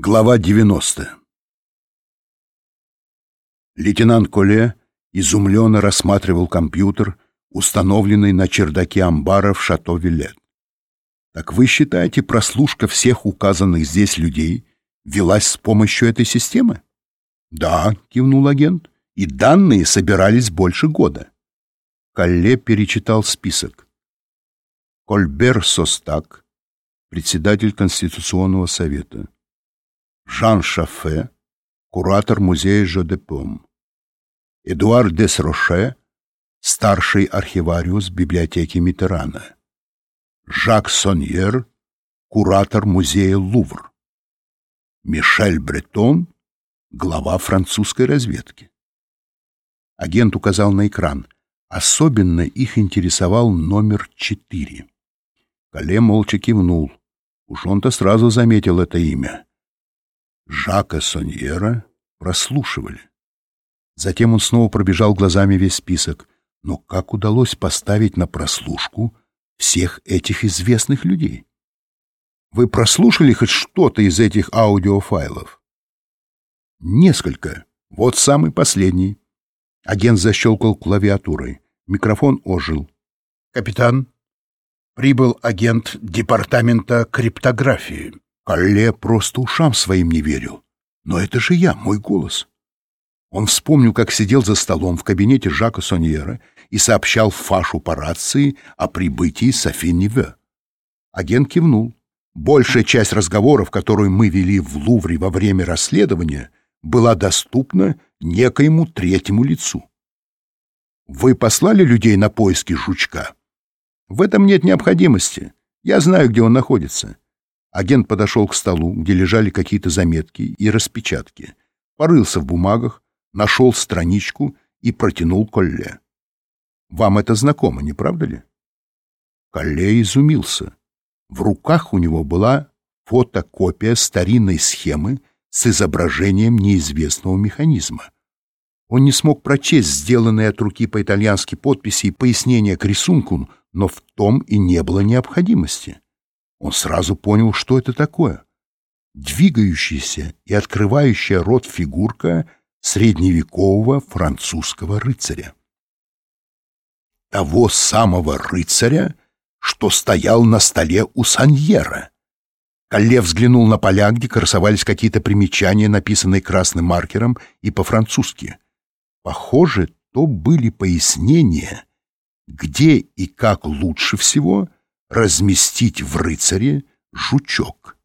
Глава 90 Лейтенант Коле изумленно рассматривал компьютер, установленный на чердаке амбара в Шато-Виллет. «Так вы считаете, прослушка всех указанных здесь людей велась с помощью этой системы?» «Да», — кивнул агент, — «и данные собирались больше года». Колле перечитал список. Кольбер Состак, председатель Конституционного совета. Жан Шафе, куратор музея Жодепом, Эдуард Десроше, старший архивариус библиотеки Митерана, Жак Соньер, куратор музея Лувр, Мишель Бретон, глава французской разведки. Агент указал на экран. Особенно их интересовал номер четыре. Кале молча кивнул. Уж он-то сразу заметил это имя. Жака Соньера прослушивали. Затем он снова пробежал глазами весь список. Но как удалось поставить на прослушку всех этих известных людей? Вы прослушали хоть что-то из этих аудиофайлов? Несколько. Вот самый последний. Агент защелкал клавиатурой. Микрофон ожил. «Капитан, прибыл агент департамента криптографии». Калле просто ушам своим не верил. Но это же я, мой голос. Он вспомнил, как сидел за столом в кабинете Жака Соньера и сообщал Фашу по рации о прибытии Софи Ниве. Агент кивнул. Большая часть разговоров, которую мы вели в Лувре во время расследования, была доступна некоему третьему лицу. Вы послали людей на поиски жучка? В этом нет необходимости. Я знаю, где он находится. Агент подошел к столу, где лежали какие-то заметки и распечатки, порылся в бумагах, нашел страничку и протянул Колле. «Вам это знакомо, не правда ли?» Колле изумился. В руках у него была фотокопия старинной схемы с изображением неизвестного механизма. Он не смог прочесть сделанные от руки по-итальянски подписи и пояснения к рисунку, но в том и не было необходимости. Он сразу понял, что это такое. Двигающаяся и открывающая рот фигурка средневекового французского рыцаря. Того самого рыцаря, что стоял на столе у Саньера. Калле взглянул на поля, где красовались какие-то примечания, написанные красным маркером и по-французски. Похоже, то были пояснения, где и как лучше всего разместить в рыцаре жучок.